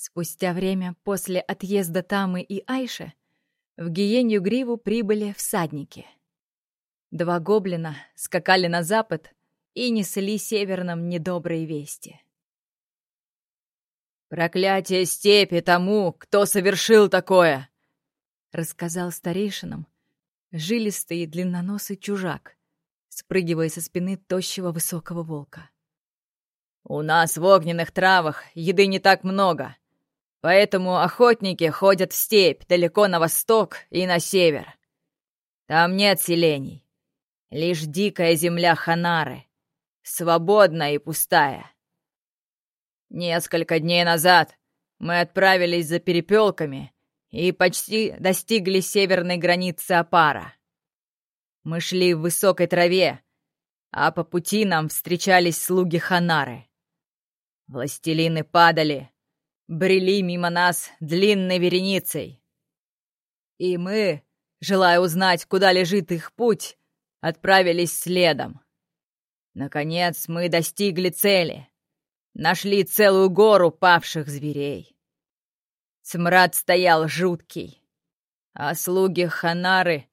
Спустя время после отъезда Тамы и Айши в Гиенью Гриву прибыли всадники. Два гоблина скакали на запад и несли северным недобрые вести. «Проклятие степи тому, кто совершил такое!» — рассказал старейшинам жилистый и длинноносый чужак, спрыгивая со спины тощего высокого волка. «У нас в огненных травах еды не так много, поэтому охотники ходят в степь далеко на восток и на север. Там нет селений, лишь дикая земля Ханары, свободная и пустая. Несколько дней назад мы отправились за перепелками и почти достигли северной границы Апара. Мы шли в высокой траве, а по пути нам встречались слуги Ханары. Властелины падали, брели мимо нас длинной вереницей. И мы, желая узнать, куда лежит их путь, отправились следом. Наконец мы достигли цели. Нашли целую гору павших зверей. Смрад стоял жуткий, а слуги Ханары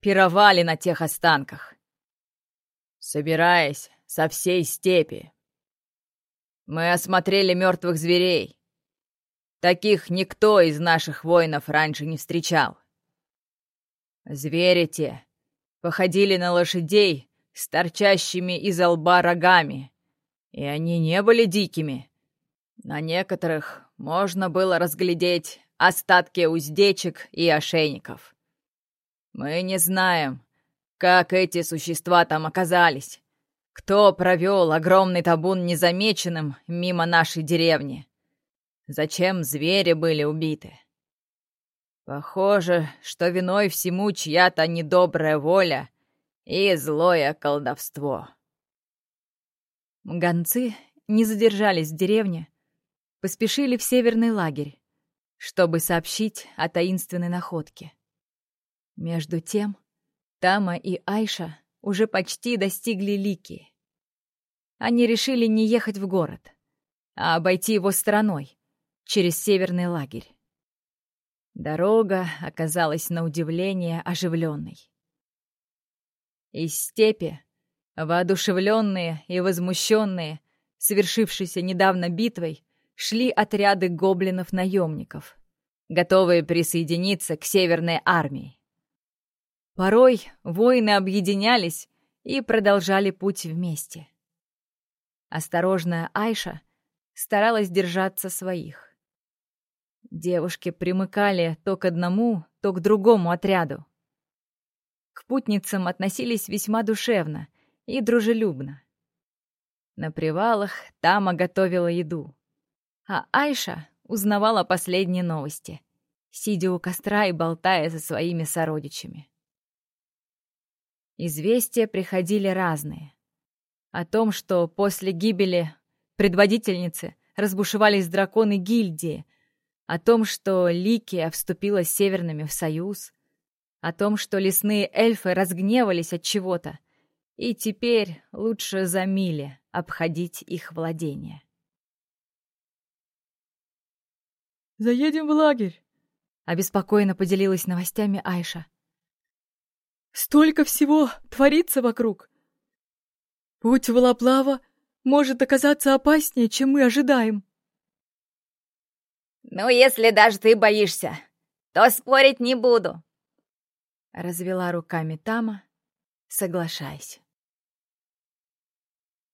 пировали на тех останках, собираясь со всей степи. Мы осмотрели мертвых зверей. Таких никто из наших воинов раньше не встречал. Звери те походили на лошадей с торчащими из лба рогами, и они не были дикими. На некоторых можно было разглядеть остатки уздечек и ошейников. Мы не знаем, как эти существа там оказались. Кто провел огромный табун незамеченным мимо нашей деревни? Зачем звери были убиты? Похоже, что виной всему чья-то недобрая воля и злое колдовство. Гонцы не задержались в деревне, поспешили в северный лагерь, чтобы сообщить о таинственной находке. Между тем, Тама и Айша уже почти достигли Лики. Они решили не ехать в город, а обойти его стороной, через северный лагерь. Дорога оказалась на удивление оживленной. Из степи, воодушевленные и возмущенные, совершившейся недавно битвой, шли отряды гоблинов-наемников, готовые присоединиться к Северной армии. Порой воины объединялись и продолжали путь вместе. Осторожная Айша старалась держаться своих. Девушки примыкали то к одному, то к другому отряду. К путницам относились весьма душевно и дружелюбно. На привалах Тама готовила еду а Айша узнавала последние новости, сидя у костра и болтая со своими сородичами. Известия приходили разные. О том, что после гибели предводительницы разбушевались драконы гильдии, о том, что Ликия вступила с северными в союз, о том, что лесные эльфы разгневались от чего-то, и теперь лучше за мили обходить их владения. Заедем в лагерь!» Обеспокоенно поделилась новостями Айша. «Столько всего творится вокруг! Путь Волоплава может оказаться опаснее, чем мы ожидаем!» «Ну, если даже ты боишься, то спорить не буду!» Развела руками Тама, соглашаясь.